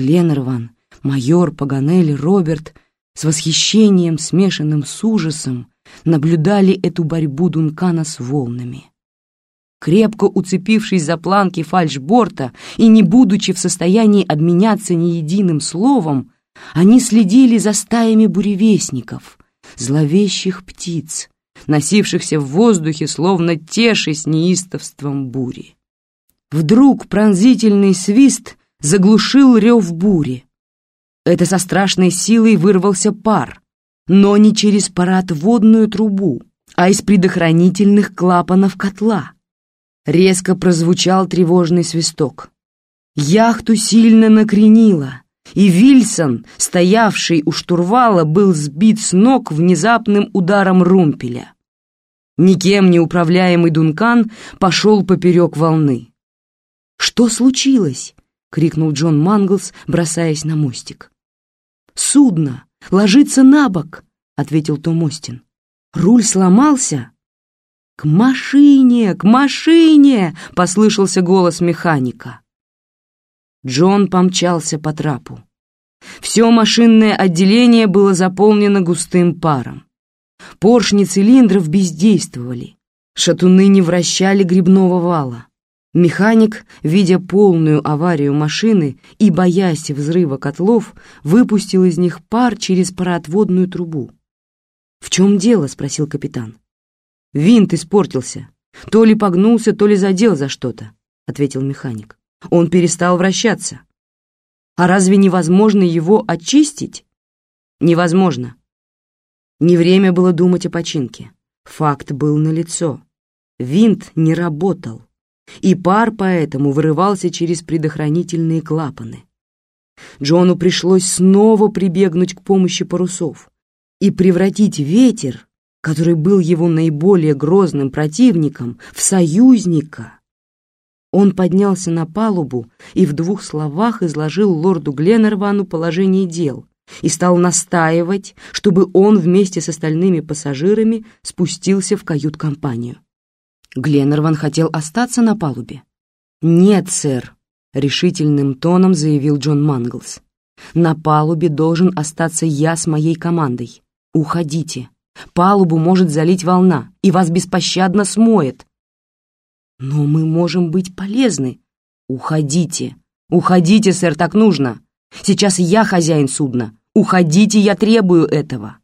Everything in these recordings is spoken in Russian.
Гленнерван, майор, Паганель, Роберт с восхищением, смешанным с ужасом, наблюдали эту борьбу Дункана с волнами. Крепко уцепившись за планки фальшборта и не будучи в состоянии обменяться ни единым словом, они следили за стаями буревестников, зловещих птиц, носившихся в воздухе, словно тешись неистовством бури. Вдруг пронзительный свист заглушил рев бури. Это со страшной силой вырвался пар, но не через пароотводную трубу, а из предохранительных клапанов котла. Резко прозвучал тревожный свисток. Яхту сильно накренило, и Вильсон, стоявший у штурвала, был сбит с ног внезапным ударом румпеля. Никем не управляемый Дункан пошел поперек волны. «Что случилось?» — крикнул Джон Манглс, бросаясь на мостик. «Судно! Ложится на бок!» — ответил Том Остин. «Руль сломался?» «К машине! К машине!» — послышался голос механика. Джон помчался по трапу. Все машинное отделение было заполнено густым паром. Поршни цилиндров бездействовали. Шатуны не вращали грибного вала. Механик, видя полную аварию машины и боясь взрыва котлов, выпустил из них пар через пароотводную трубу. «В чем дело?» — спросил капитан. «Винт испортился. То ли погнулся, то ли задел за что-то», — ответил механик. «Он перестал вращаться». «А разве невозможно его очистить?» «Невозможно». Не время было думать о починке. Факт был налицо. Винт не работал и пар поэтому вырывался через предохранительные клапаны. Джону пришлось снова прибегнуть к помощи парусов и превратить ветер, который был его наиболее грозным противником, в союзника. Он поднялся на палубу и в двух словах изложил лорду Гленнервану положение дел и стал настаивать, чтобы он вместе с остальными пассажирами спустился в кают-компанию. Гленнерван хотел остаться на палубе. «Нет, сэр», — решительным тоном заявил Джон Манглс. «На палубе должен остаться я с моей командой. Уходите. Палубу может залить волна, и вас беспощадно смоет». «Но мы можем быть полезны». «Уходите. Уходите, сэр, так нужно. Сейчас я хозяин судна. Уходите, я требую этого».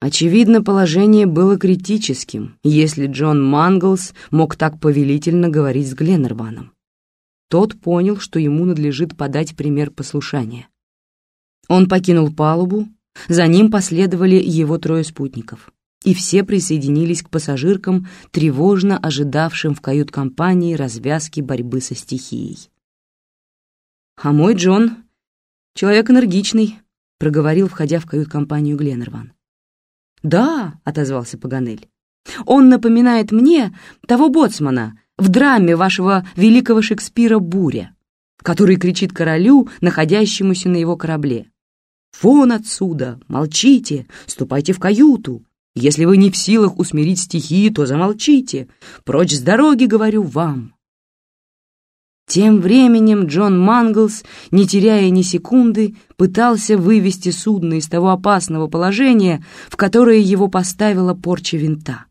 Очевидно, положение было критическим, если Джон Манглс мог так повелительно говорить с Гленнерваном. Тот понял, что ему надлежит подать пример послушания. Он покинул палубу, за ним последовали его трое спутников, и все присоединились к пассажиркам, тревожно ожидавшим в кают-компании развязки борьбы со стихией. «А мой Джон — человек энергичный», — проговорил, входя в кают-компанию Гленнерван. «Да», — отозвался Паганель. «Он напоминает мне того боцмана в драме вашего великого Шекспира «Буря», который кричит королю, находящемуся на его корабле. «Вон отсюда! Молчите! Ступайте в каюту! Если вы не в силах усмирить стихии, то замолчите! Прочь с дороги, говорю вам!» Тем временем Джон Манглс, не теряя ни секунды, пытался вывести судно из того опасного положения, в которое его поставила порча винта.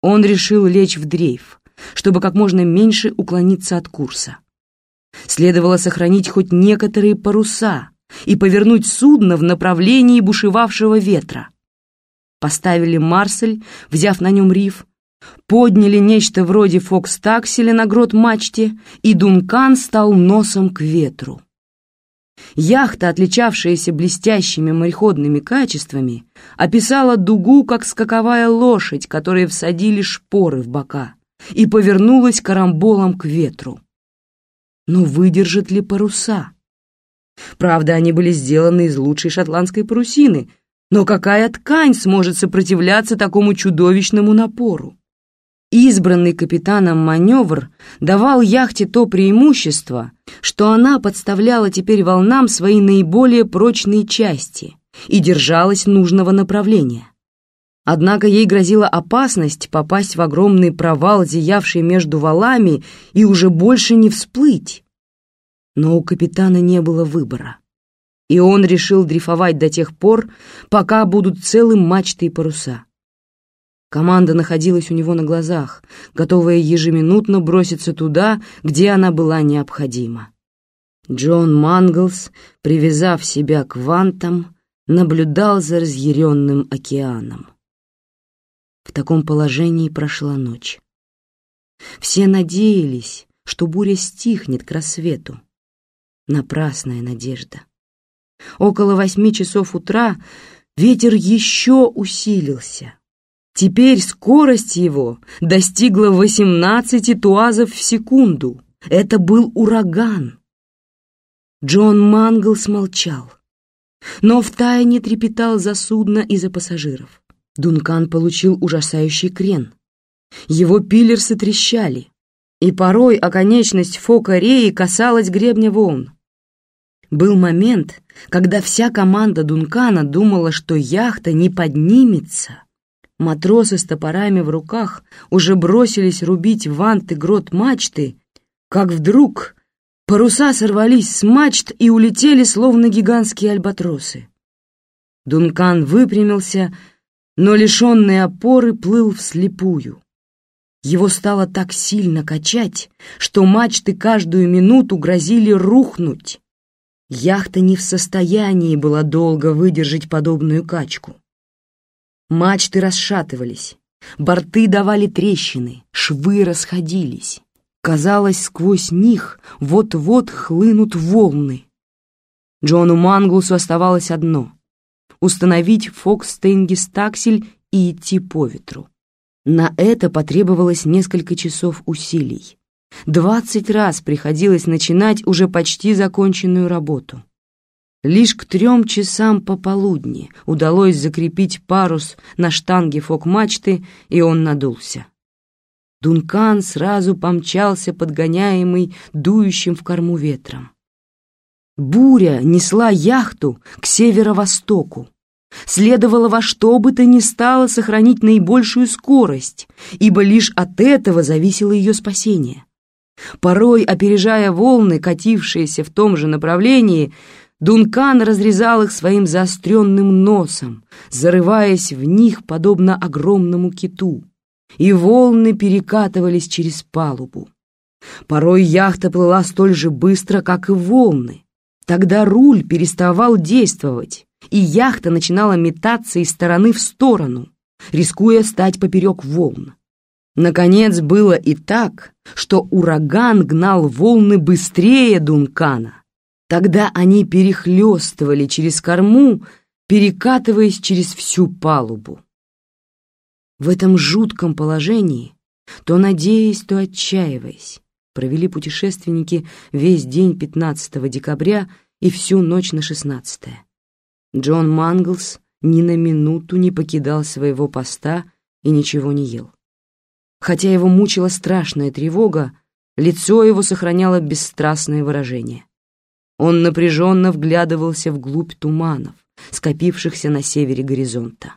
Он решил лечь в дрейф, чтобы как можно меньше уклониться от курса. Следовало сохранить хоть некоторые паруса и повернуть судно в направлении бушевавшего ветра. Поставили Марсель, взяв на нем риф, подняли нечто вроде фокстакселя на грот мачте, и Дункан стал носом к ветру. Яхта, отличавшаяся блестящими мореходными качествами, описала дугу, как скаковая лошадь, которой всадили шпоры в бока, и повернулась карамболом к ветру. Но выдержат ли паруса? Правда, они были сделаны из лучшей шотландской парусины, но какая ткань сможет сопротивляться такому чудовищному напору? Избранный капитаном маневр давал яхте то преимущество, что она подставляла теперь волнам свои наиболее прочные части и держалась нужного направления. Однако ей грозила опасность попасть в огромный провал, зиявший между валами, и уже больше не всплыть. Но у капитана не было выбора, и он решил дрейфовать до тех пор, пока будут целы мачты и паруса. Команда находилась у него на глазах, готовая ежеминутно броситься туда, где она была необходима. Джон Манглс, привязав себя к вантам, наблюдал за разъяренным океаном. В таком положении прошла ночь. Все надеялись, что буря стихнет к рассвету. Напрасная надежда. Около восьми часов утра ветер еще усилился. Теперь скорость его достигла восемнадцати туазов в секунду. Это был ураган. Джон Манглс молчал, но втайне трепетал за судно и за пассажиров. Дункан получил ужасающий крен. Его пилерсы трещали, и порой оконечность фока реи касалась гребня волн. Был момент, когда вся команда Дункана думала, что яхта не поднимется. Матросы с топорами в руках уже бросились рубить ванты грот мачты, как вдруг Паруса сорвались с мачт и улетели, словно гигантские альбатросы. Дункан выпрямился, но лишенный опоры плыл вслепую. Его стало так сильно качать, что мачты каждую минуту грозили рухнуть. Яхта не в состоянии была долго выдержать подобную качку. Мачты расшатывались, борты давали трещины, швы расходились. Казалось, сквозь них вот-вот хлынут волны. Джону Манглсу оставалось одно — установить Фокс-Стейнгис-таксель и идти по ветру. На это потребовалось несколько часов усилий. Двадцать раз приходилось начинать уже почти законченную работу. Лишь к трем часам пополудни удалось закрепить парус на штанге фок-мачты, и он надулся. Дункан сразу помчался, подгоняемый дующим в корму ветром. Буря несла яхту к северо-востоку. Следовало во что бы то ни стало сохранить наибольшую скорость, ибо лишь от этого зависело ее спасение. Порой, опережая волны, катившиеся в том же направлении, Дункан разрезал их своим заостренным носом, зарываясь в них, подобно огромному киту и волны перекатывались через палубу. Порой яхта плыла столь же быстро, как и волны. Тогда руль переставал действовать, и яхта начинала метаться из стороны в сторону, рискуя стать поперек волн. Наконец было и так, что ураган гнал волны быстрее Дункана. Тогда они перехлестывали через корму, перекатываясь через всю палубу. В этом жутком положении, то надеясь, то отчаиваясь, провели путешественники весь день 15 декабря и всю ночь на 16. Джон Манглс ни на минуту не покидал своего поста и ничего не ел. Хотя его мучила страшная тревога, лицо его сохраняло бесстрастное выражение. Он напряженно вглядывался вглубь туманов, скопившихся на севере горизонта.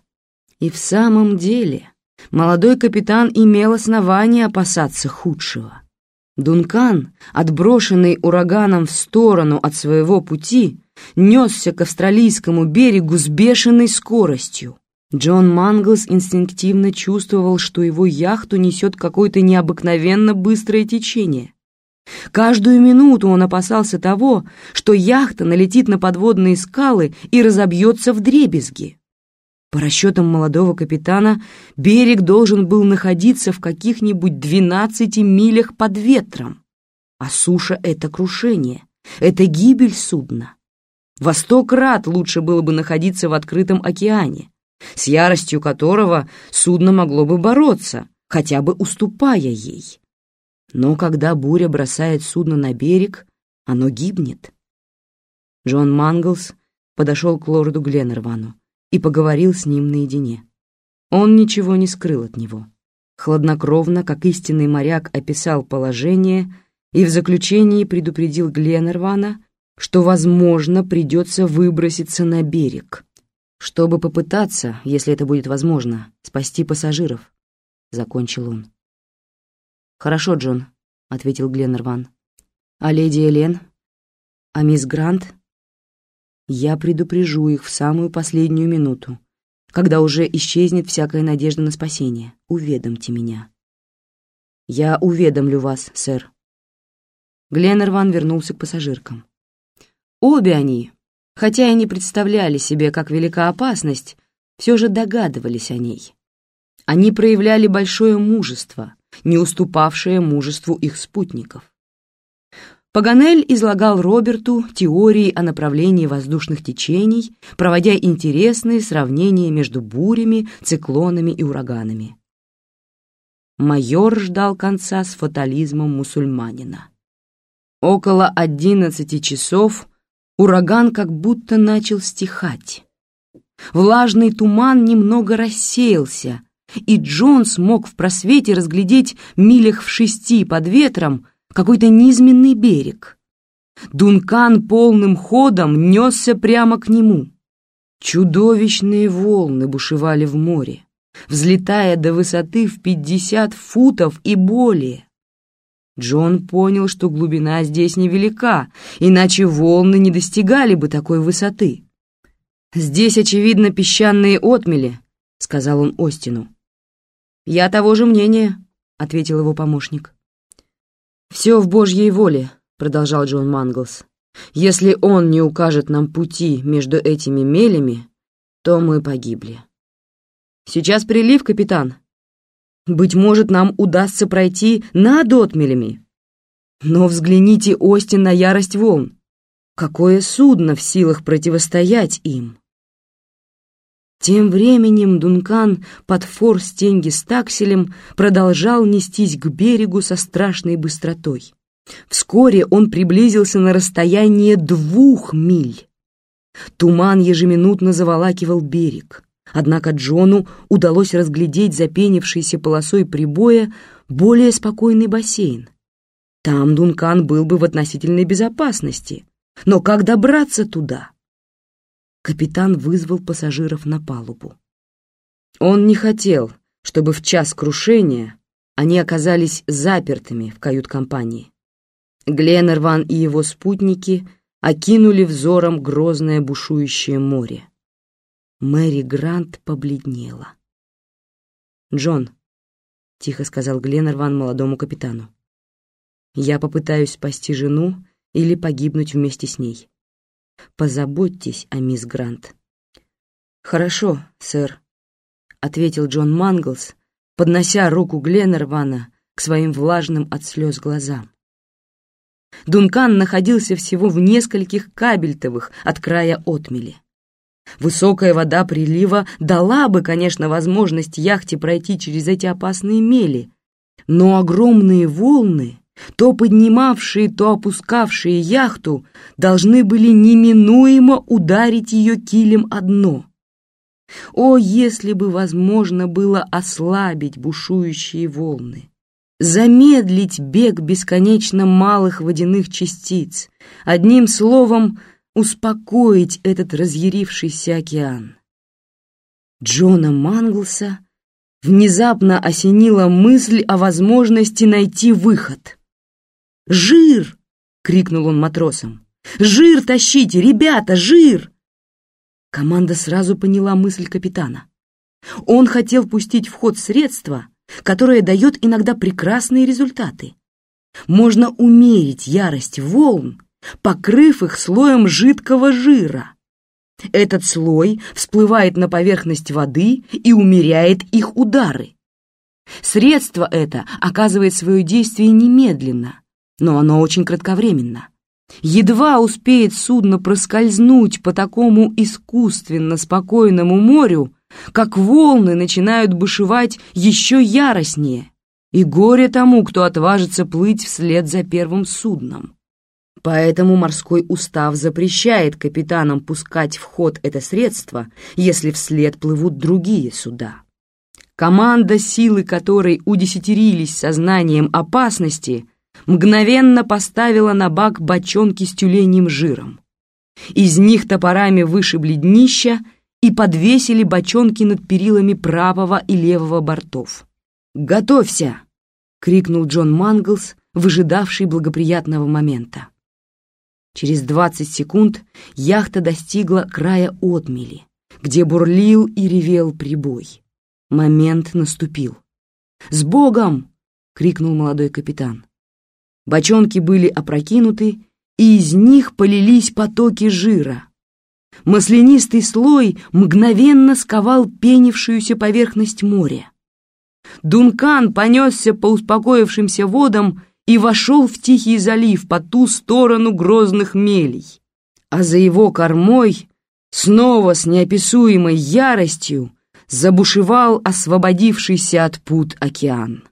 И в самом деле молодой капитан имел основание опасаться худшего. Дункан, отброшенный ураганом в сторону от своего пути, несся к австралийскому берегу с бешеной скоростью. Джон Манглс инстинктивно чувствовал, что его яхту несет какое-то необыкновенно быстрое течение. Каждую минуту он опасался того, что яхта налетит на подводные скалы и разобьется в дребезги. По расчетам молодого капитана, берег должен был находиться в каких-нибудь двенадцати милях под ветром. А суша — это крушение, это гибель судна. Во сто крат лучше было бы находиться в открытом океане, с яростью которого судно могло бы бороться, хотя бы уступая ей. Но когда буря бросает судно на берег, оно гибнет. Джон Манглс подошел к лорду Гленнервану и поговорил с ним наедине. Он ничего не скрыл от него. Хладнокровно, как истинный моряк, описал положение и в заключении предупредил Гленнервана, что, возможно, придется выброситься на берег, чтобы попытаться, если это будет возможно, спасти пассажиров, — закончил он. «Хорошо, Джон», — ответил Гленнерван. «А леди Элен? А мисс Грант? Я предупрежу их в самую последнюю минуту, когда уже исчезнет всякая надежда на спасение. Уведомьте меня. Я уведомлю вас, сэр. Гленнерван вернулся к пассажиркам. Обе они, хотя и не представляли себе, как велика опасность, все же догадывались о ней. Они проявляли большое мужество, не уступавшее мужеству их спутников. Паганель излагал Роберту теории о направлении воздушных течений, проводя интересные сравнения между бурями, циклонами и ураганами. Майор ждал конца с фатализмом мусульманина. Около одиннадцати часов ураган как будто начал стихать. Влажный туман немного рассеялся, и Джон смог в просвете разглядеть милях в шести под ветром какой-то низменный берег. Дункан полным ходом несся прямо к нему. Чудовищные волны бушевали в море, взлетая до высоты в пятьдесят футов и более. Джон понял, что глубина здесь невелика, иначе волны не достигали бы такой высоты. «Здесь, очевидно, песчаные отмели», — сказал он Остину. «Я того же мнения», — ответил его помощник. «Все в Божьей воле», — продолжал Джон Манглс. «Если он не укажет нам пути между этими мелями, то мы погибли». «Сейчас прилив, капитан. Быть может, нам удастся пройти над отмелями. Но взгляните, Остин, на ярость волн. Какое судно в силах противостоять им?» Тем временем Дункан под форстенги с такселем продолжал нестись к берегу со страшной быстротой. Вскоре он приблизился на расстояние двух миль. Туман ежеминутно заволакивал берег, однако Джону удалось разглядеть запенившийся полосой прибоя более спокойный бассейн. Там Дункан был бы в относительной безопасности, но как добраться туда? Капитан вызвал пассажиров на палубу. Он не хотел, чтобы в час крушения они оказались запертыми в кают-компании. Гленнерван и его спутники окинули взором грозное бушующее море. Мэри Грант побледнела. «Джон», — тихо сказал Гленнерван молодому капитану, — «я попытаюсь спасти жену или погибнуть вместе с ней. Позаботьтесь о мисс Грант». «Хорошо, сэр», — ответил Джон Манглс, поднося руку Гленнервана к своим влажным от слез глазам. Дункан находился всего в нескольких кабельтовых от края отмели. Высокая вода прилива дала бы, конечно, возможность яхте пройти через эти опасные мели, но огромные волны то поднимавшие, то опускавшие яхту должны были неминуемо ударить ее килем о дно. О, если бы возможно было ослабить бушующие волны, замедлить бег бесконечно малых водяных частиц, одним словом, успокоить этот разъярившийся океан. Джона Манглса внезапно осенила мысль о возможности найти выход — «Жир!» — крикнул он матросам. «Жир тащите, ребята, жир!» Команда сразу поняла мысль капитана. Он хотел пустить в ход средство, которое дает иногда прекрасные результаты. Можно умерить ярость волн, покрыв их слоем жидкого жира. Этот слой всплывает на поверхность воды и умеряет их удары. Средство это оказывает свое действие немедленно, но оно очень кратковременно. Едва успеет судно проскользнуть по такому искусственно спокойному морю, как волны начинают бушевать еще яростнее, и горе тому, кто отважится плыть вслед за первым судном. Поэтому морской устав запрещает капитанам пускать в ход это средство, если вслед плывут другие суда. Команда, силы которой удесятерились сознанием опасности – мгновенно поставила на бак бочонки с тюленем жиром. Из них топорами вышибли днища и подвесили бочонки над перилами правого и левого бортов. «Готовься!» — крикнул Джон Манглс, выжидавший благоприятного момента. Через 20 секунд яхта достигла края отмели, где бурлил и ревел прибой. Момент наступил. «С Богом!» — крикнул молодой капитан. Бочонки были опрокинуты, и из них полились потоки жира. Маслянистый слой мгновенно сковал пенившуюся поверхность моря. Дункан понесся по успокоившимся водам и вошел в Тихий залив по ту сторону грозных мелей, а за его кормой снова с неописуемой яростью забушевал освободившийся от пут океан.